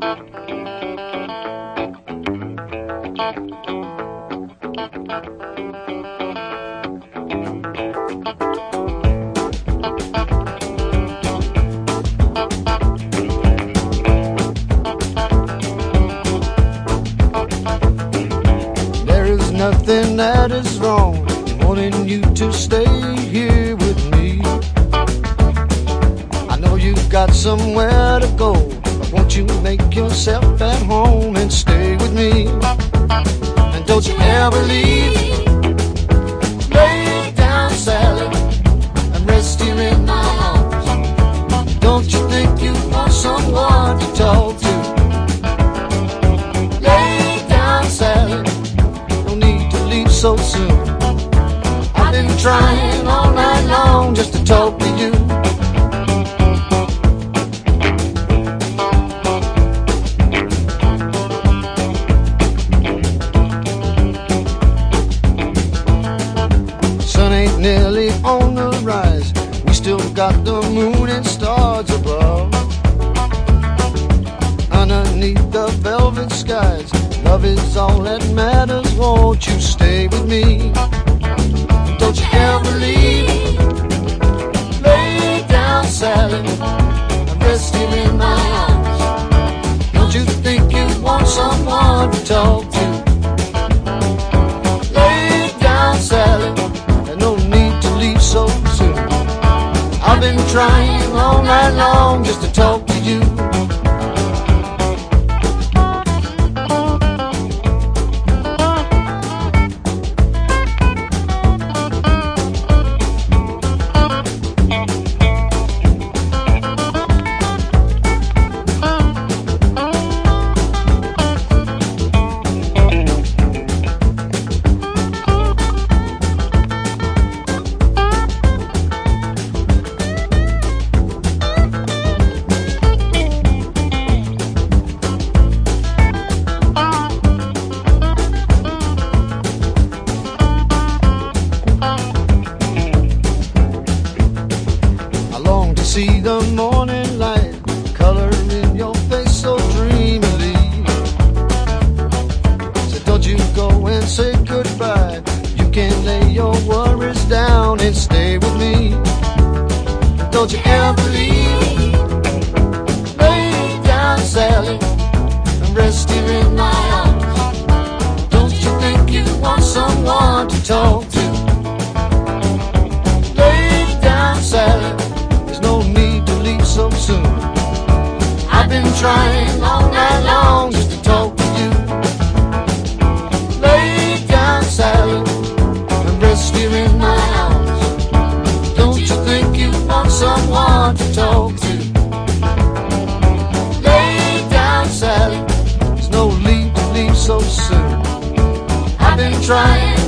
There is nothing that is wrong wanting you to stay here with me. I know you've got somewhere to go, won't you make yourself at home and stay with me? And don't you ever leave. Lay down, Sally, and rest here in my arms. Don't you think you want someone to talk to? Lay down, Sally. No need to leave so soon. I've been trying all night long just to talk to you. Nearly on the rise. We still got the moon and stars above. Underneath the velvet skies, love is all that matters. Won't you stay with me? Don't you ever leave. Lay down, Sally, and rest here in my arms. Don't you think you want someone to talk to? I've been trying all night long just to talk to you. See the morning light, color in your face so dreamily. So don't you go and say goodbye. You can lay your worries down and stay with me. Don't you ever leave. Lay down, Sally, and rest here in my arms. Don't you think you want someone to talk I've been trying all night long just to talk to you. Lay down, Sally, and rest here in my arms. Don't you think you want someone to talk to? Lay down, Sally. There's no need to leave so soon. I've been trying